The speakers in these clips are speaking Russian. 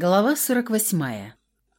Глава 48.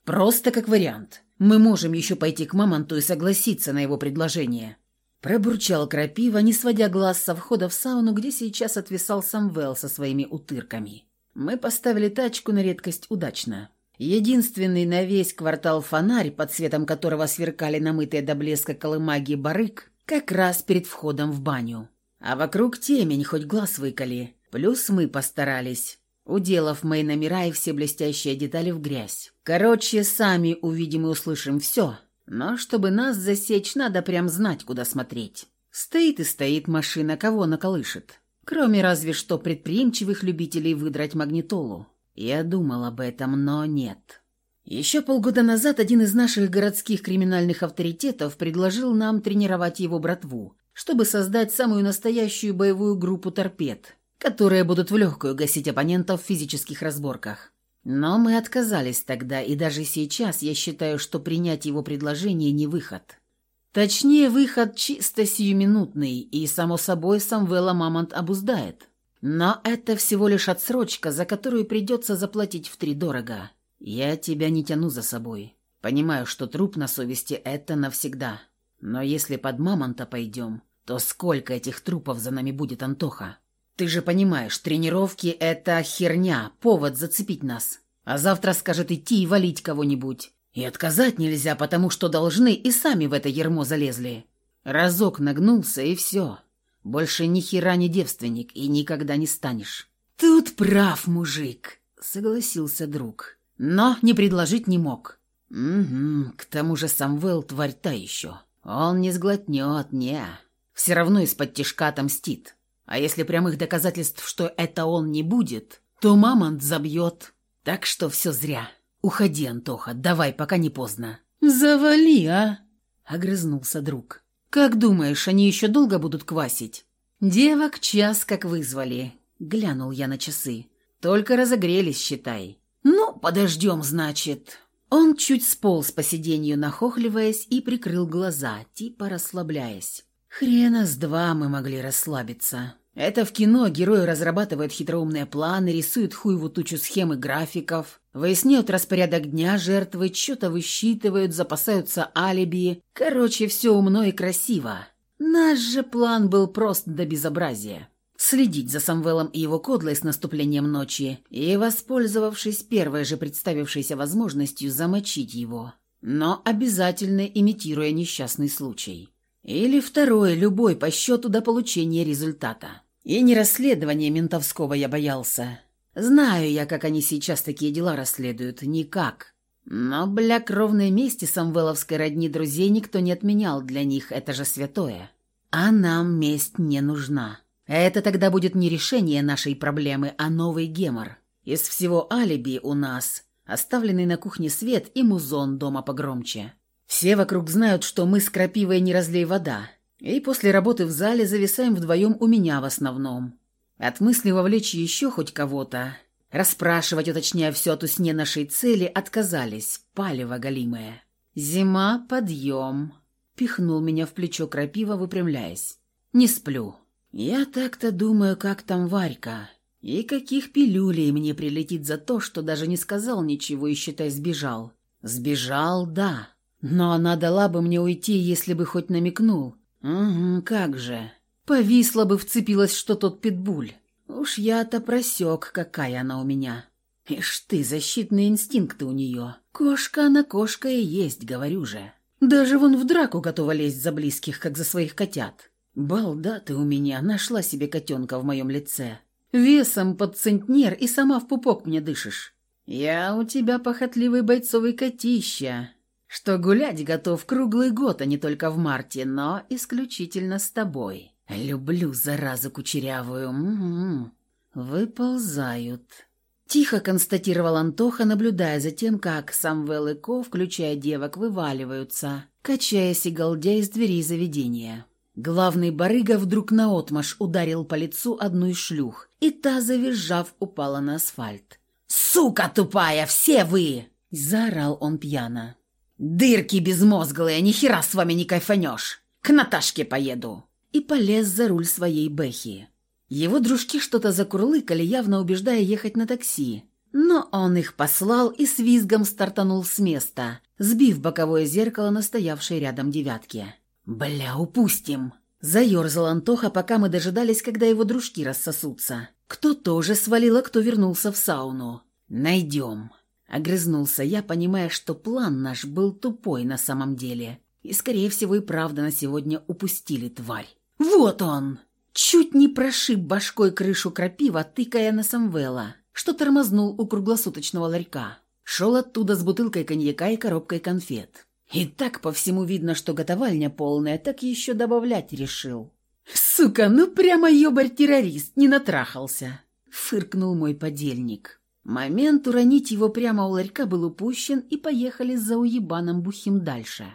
Просто как вариант. Мы можем еще пойти к Мамонту и согласиться на его предложение. Пробурчал Крапива, не сводя глаз со входа в сауну, где сейчас отвисал Самвел со своими утырками. Мы поставили тачку на редкость удачно. Единственный на весь квартал фонарь, под светом которого сверкали намытые до блеска колымаги барык, как раз перед входом в баню. А вокруг темень, хоть глаз выколи. Плюс мы постарались уделав мои номера и все блестящие детали в грязь. Короче, сами увидим и услышим все. Но чтобы нас засечь, надо прям знать, куда смотреть. Стоит и стоит машина, кого она колышет. Кроме разве что предприимчивых любителей выдрать магнитолу. Я думал об этом, но нет. Еще полгода назад один из наших городских криминальных авторитетов предложил нам тренировать его братву, чтобы создать самую настоящую боевую группу торпед – которые будут в легкую гасить оппонентов в физических разборках. Но мы отказались тогда, и даже сейчас я считаю, что принять его предложение не выход. Точнее, выход чисто сиюминутный, и, само собой, Самвела Мамонт обуздает. Но это всего лишь отсрочка, за которую придется заплатить втридорого. Я тебя не тяну за собой. Понимаю, что труп на совести – это навсегда. Но если под Мамонта пойдем, то сколько этих трупов за нами будет, Антоха? Ты же понимаешь, тренировки — это херня, повод зацепить нас. А завтра скажет идти и валить кого-нибудь. И отказать нельзя, потому что должны и сами в это ермо залезли. Разок нагнулся, и все. Больше ни хера не девственник, и никогда не станешь. Тут прав, мужик, согласился друг. Но не предложить не мог. Угу, к тому же Самвел тварь та еще. Он не сглотнет, не. Все равно из-под тишка отомстит. А если прямых доказательств, что это он не будет, то мамонт забьет. Так что все зря. Уходи, Антоха, давай, пока не поздно. Завали, а? Огрызнулся друг. Как думаешь, они еще долго будут квасить? Девок час как вызвали. Глянул я на часы. Только разогрелись, считай. Ну, подождем, значит. Он чуть сполз по сиденью, нахохливаясь, и прикрыл глаза, типа расслабляясь. Хрена с два мы могли расслабиться. Это в кино герои разрабатывают хитроумные планы, рисуют хуеву тучу схем и графиков, выясняют распорядок дня жертвы, что-то высчитывают, запасаются алиби. Короче, все умно и красиво. Наш же план был прост до безобразия. Следить за Самвелом и его кодлой с наступлением ночи и, воспользовавшись первой же представившейся возможностью, замочить его. Но обязательно имитируя несчастный случай. Или второй, любой по счету до получения результата. И не расследование ментовского я боялся. Знаю я, как они сейчас такие дела расследуют. Никак. Но, бля, кровной мести самвеловской родни друзей никто не отменял для них, это же святое. А нам месть не нужна. Это тогда будет не решение нашей проблемы, а новый гемор. Из всего алиби у нас оставленный на кухне свет и музон дома погромче. Все вокруг знают, что мы с Крапивой не разлей вода, и после работы в зале зависаем вдвоем у меня в основном. От мысли вовлечь еще хоть кого-то, расспрашивать, уточняя все о тусне нашей цели, отказались, палево голимое. «Зима, подъем!» — пихнул меня в плечо Крапива, выпрямляясь. «Не сплю. Я так-то думаю, как там Варька, и каких пилюлей мне прилетит за то, что даже не сказал ничего и, считай, сбежал. Сбежал, да». Но она дала бы мне уйти, если бы хоть намекнул. Угу, как же. Повисла бы, вцепилась, что тот питбуль. Уж я-то просек, какая она у меня. Ишь ты, защитные инстинкты у нее. Кошка она кошка и есть, говорю же. Даже вон в драку готова лезть за близких, как за своих котят. Балда ты у меня, нашла себе котенка в моем лице. Весом под центнер и сама в пупок мне дышишь. Я у тебя похотливый бойцовый котища что гулять готов круглый год, а не только в марте, но исключительно с тобой. Люблю заразу кучерявую. Угу. Выползают. Тихо констатировал Антоха, наблюдая за тем, как Самвел и Ко, включая девок, вываливаются, качаясь и галдя из дверей заведения. Главный барыга вдруг наотмашь ударил по лицу одну из шлюх, и та, завизжав, упала на асфальт. «Сука тупая, все вы!» – заорал он пьяно. «Дырки безмозглые, ни хера с вами не кайфанешь! К Наташке поеду!» И полез за руль своей Бэхи. Его дружки что-то закурлыкали, явно убеждая ехать на такси. Но он их послал и с визгом стартанул с места, сбив боковое зеркало на стоявшей рядом девятке. «Бля, упустим!» Заерзал Антоха, пока мы дожидались, когда его дружки рассосутся. Кто тоже свалил, а кто вернулся в сауну. «Найдем!» Огрызнулся я, понимая, что план наш был тупой на самом деле. И, скорее всего, и правда на сегодня упустили тварь. «Вот он!» Чуть не прошиб башкой крышу крапива, тыкая на Самвела, что тормознул у круглосуточного ларька. Шел оттуда с бутылкой коньяка и коробкой конфет. И так по всему видно, что готовальня полная, так еще добавлять решил. «Сука, ну прямо ёбарь-террорист, не натрахался!» — фыркнул мой подельник. Момент уронить его прямо у ларька был упущен, и поехали за уебаном Бухим дальше.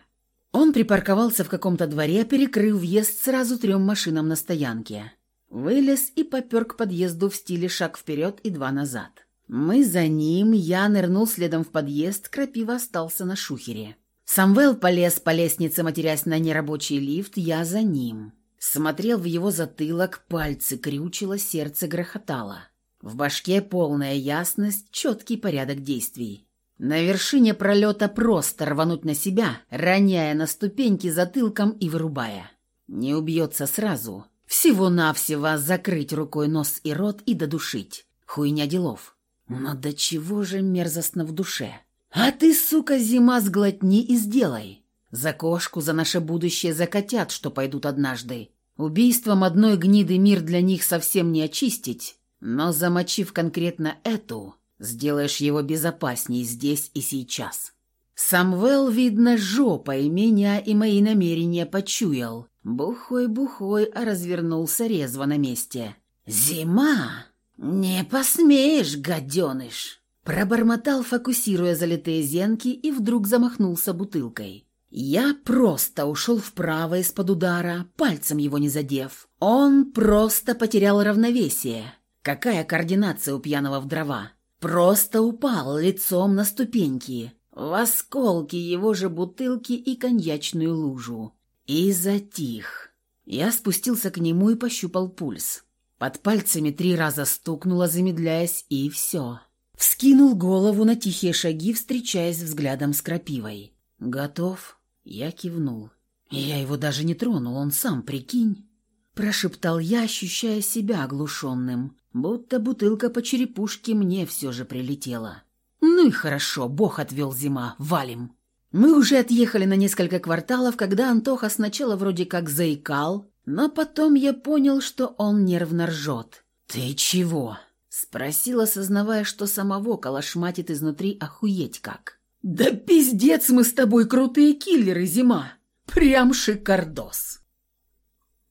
Он припарковался в каком-то дворе, перекрыв въезд сразу трем машинам на стоянке. Вылез и попер к подъезду в стиле шаг вперед и два назад. Мы за ним, я нырнул следом в подъезд, крапива остался на шухере. Самвел полез по лестнице, матерясь на нерабочий лифт, я за ним. Смотрел в его затылок, пальцы крючило, сердце грохотало. В башке полная ясность, четкий порядок действий. На вершине пролета просто рвануть на себя, роняя на ступеньки затылком и вырубая. Не убьется сразу. Всего-навсего закрыть рукой нос и рот и додушить. Хуйня делов. Но до чего же мерзостно в душе. А ты, сука, зима, сглотни и сделай. За кошку, за наше будущее, за котят, что пойдут однажды. Убийством одной гниды мир для них совсем не очистить, но замочив конкретно эту, Сделаешь его безопасней здесь и сейчас. Самвел, видно, жопой меня и мои намерения почуял. Бухой-бухой, а развернулся резво на месте. «Зима! Не посмеешь, гаденыш!» Пробормотал, фокусируя залитые зенки, и вдруг замахнулся бутылкой. Я просто ушел вправо из-под удара, пальцем его не задев. Он просто потерял равновесие. Какая координация у пьяного в дрова? Просто упал лицом на ступеньки, в осколки его же бутылки и коньячную лужу. И затих. Я спустился к нему и пощупал пульс. Под пальцами три раза стукнуло, замедляясь, и все. Вскинул голову на тихие шаги, встречаясь взглядом с крапивой. «Готов?» Я кивнул. «Я его даже не тронул, он сам, прикинь?» Прошептал я, ощущая себя оглушенным будто бутылка по черепушке мне все же прилетела. Ну и хорошо, бог отвел зима, валим. Мы уже отъехали на несколько кварталов, когда Антоха сначала вроде как заикал, но потом я понял, что он нервно ржет. «Ты чего?» — спросил, осознавая, что самого калашматит изнутри охуеть как. «Да пиздец мы с тобой крутые киллеры, зима! Прям шикардос!»